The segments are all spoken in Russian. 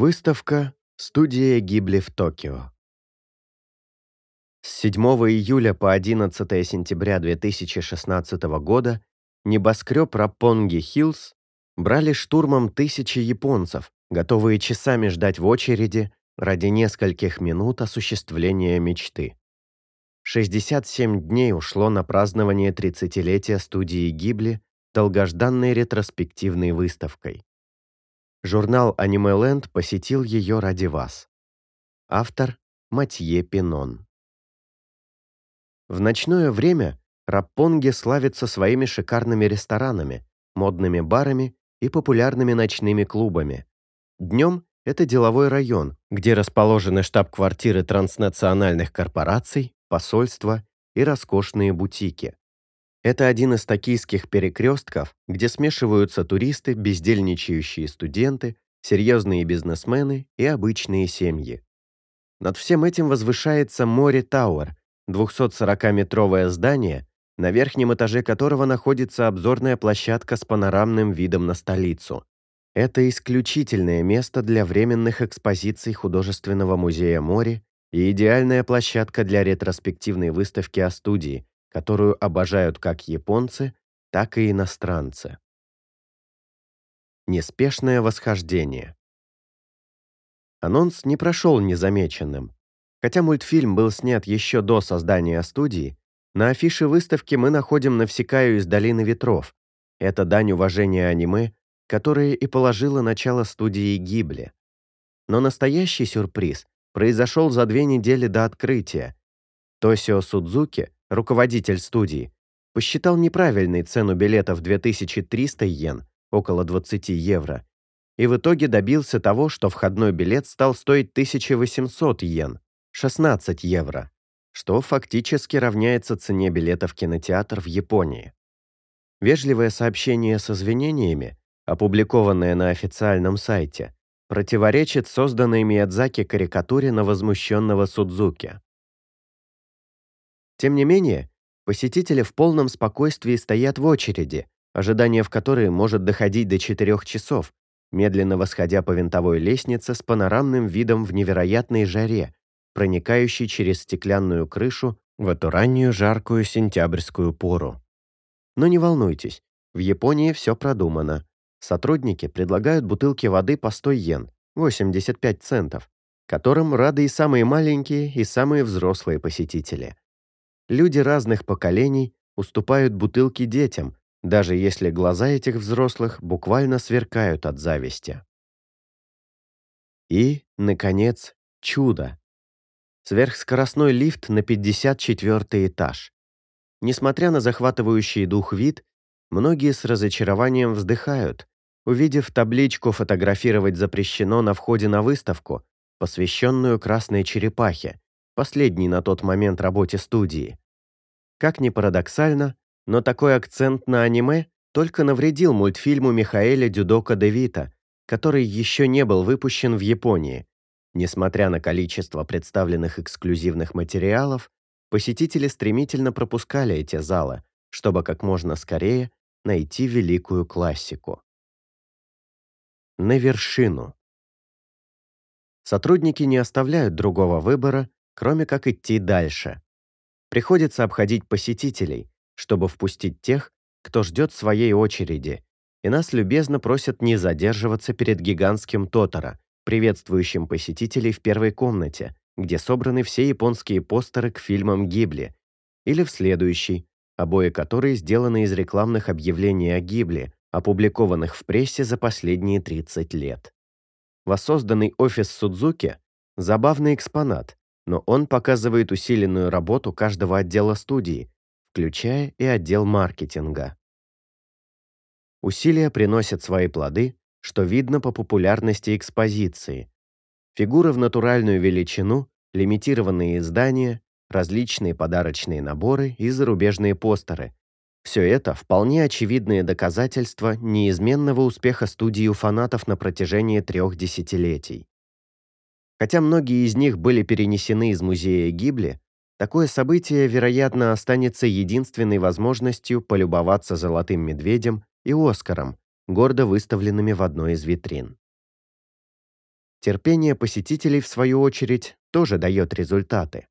Выставка «Студия Гибли в Токио». С 7 июля по 11 сентября 2016 года небоскреб Раппонги Хиллз брали штурмом тысячи японцев, готовые часами ждать в очереди ради нескольких минут осуществления мечты. 67 дней ушло на празднование 30-летия студии Гибли долгожданной ретроспективной выставкой. Журнал Anime Land посетил ее ради вас. Автор Матье Пинон. В ночное время Раппонге славится своими шикарными ресторанами, модными барами и популярными ночными клубами. Днем это деловой район, где расположены штаб-квартиры транснациональных корпораций, посольства и роскошные бутики. Это один из токийских перекрестков, где смешиваются туристы, бездельничающие студенты, серьезные бизнесмены и обычные семьи. Над всем этим возвышается Море Тауэр, 240-метровое здание, на верхнем этаже которого находится обзорная площадка с панорамным видом на столицу. Это исключительное место для временных экспозиций художественного музея Мори и идеальная площадка для ретроспективной выставки о студии, которую обожают как японцы, так и иностранцы. Неспешное восхождение. Анонс не прошел незамеченным. Хотя мультфильм был снят еще до создания студии, на афише выставки мы находим Навсекаю из Долины Ветров. Это дань уважения аниме, которое и положило начало студии Гибли. Но настоящий сюрприз произошел за две недели до открытия. Тосио Судзуки, руководитель студии, посчитал неправильной цену билета в 2300 йен, около 20 евро, и в итоге добился того, что входной билет стал стоить 1800 йен, 16 евро, что фактически равняется цене билета в кинотеатр в Японии. Вежливое сообщение с извинениями, опубликованное на официальном сайте, противоречит созданной Миядзаки карикатуре на возмущенного Судзуки. Тем не менее, посетители в полном спокойствии стоят в очереди, ожидание в которой может доходить до 4 часов, медленно восходя по винтовой лестнице с панорамным видом в невероятной жаре, проникающей через стеклянную крышу в эту раннюю жаркую сентябрьскую пору. Но не волнуйтесь, в Японии все продумано. Сотрудники предлагают бутылки воды по 100 йен, 85 центов, которым рады и самые маленькие, и самые взрослые посетители. Люди разных поколений уступают бутылки детям, даже если глаза этих взрослых буквально сверкают от зависти. И, наконец, чудо сверхскоростной лифт на 54 этаж. Несмотря на захватывающий дух вид, многие с разочарованием вздыхают, увидев табличку «Фотографировать запрещено» на входе на выставку, посвященную красной черепахе, последней на тот момент работе студии. Как ни парадоксально, но такой акцент на аниме только навредил мультфильму Михаэля Дюдока Девита, который еще не был выпущен в Японии, Несмотря на количество представленных эксклюзивных материалов, посетители стремительно пропускали эти залы, чтобы как можно скорее найти великую классику. На вершину. Сотрудники не оставляют другого выбора, кроме как идти дальше. Приходится обходить посетителей, чтобы впустить тех, кто ждет своей очереди, и нас любезно просят не задерживаться перед гигантским Тотора, приветствующим посетителей в первой комнате, где собраны все японские постеры к фильмам Гибли, или в следующей, обои которой сделаны из рекламных объявлений о Гибли, опубликованных в прессе за последние 30 лет. Воссозданный офис Судзуки – забавный экспонат, но он показывает усиленную работу каждого отдела студии, включая и отдел маркетинга. Усилия приносят свои плоды, что видно по популярности экспозиции. Фигуры в натуральную величину, лимитированные издания, различные подарочные наборы и зарубежные постеры. Все это вполне очевидные доказательства неизменного успеха студии у фанатов на протяжении трех десятилетий. Хотя многие из них были перенесены из музея Гибли, такое событие, вероятно, останется единственной возможностью полюбоваться «Золотым медведем» и «Оскаром», гордо выставленными в одной из витрин. Терпение посетителей, в свою очередь, тоже дает результаты.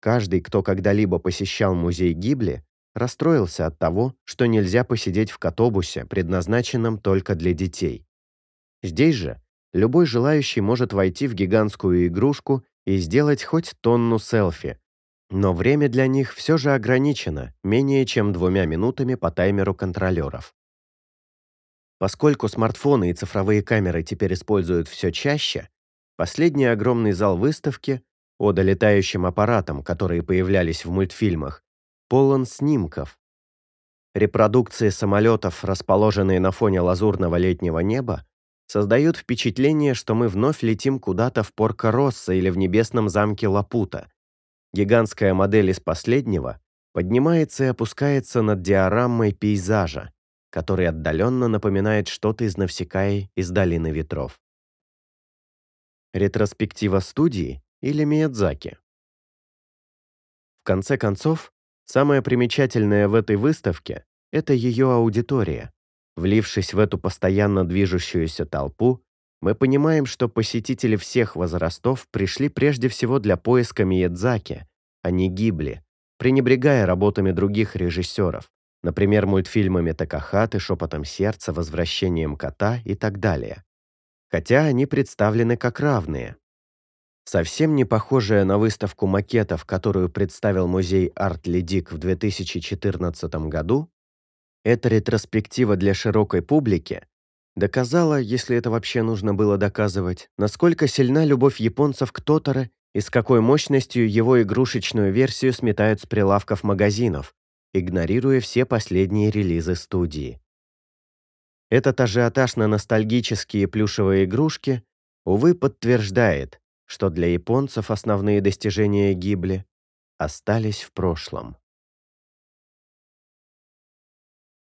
Каждый, кто когда-либо посещал музей Гибли, расстроился от того, что нельзя посидеть в катобусе, предназначенном только для детей. Здесь же любой желающий может войти в гигантскую игрушку и сделать хоть тонну селфи, но время для них все же ограничено менее чем двумя минутами по таймеру контролеров. Поскольку смартфоны и цифровые камеры теперь используют все чаще, последний огромный зал выставки, о долетающим аппаратам, которые появлялись в мультфильмах, полон снимков. Репродукции самолетов, расположенные на фоне лазурного летнего неба, создают впечатление, что мы вновь летим куда-то в Порко-Россо или в небесном замке Лапута. Гигантская модель из последнего поднимается и опускается над диорамой пейзажа, который отдаленно напоминает что-то из Навсекаи из Долины Ветров. Ретроспектива студии или Миядзаки? В конце концов, самое примечательное в этой выставке – это ее аудитория. Влившись в эту постоянно движущуюся толпу, мы понимаем, что посетители всех возрастов пришли прежде всего для поиска Миядзаки, а не Гибли, пренебрегая работами других режиссеров, например, мультфильмами Такахаты, «Шепотом сердца», «Возвращением кота» и так далее. Хотя они представлены как равные. Совсем не похожая на выставку макетов, которую представил музей Арт Ледик в 2014 году, эта ретроспектива для широкой публики доказала, если это вообще нужно было доказывать, насколько сильна любовь японцев к Тоторо и с какой мощностью его игрушечную версию сметают с прилавков магазинов, игнорируя все последние релизы студии. Этот ажиотаж на ностальгические плюшевые игрушки, увы, подтверждает, что для японцев основные достижения Гибли остались в прошлом.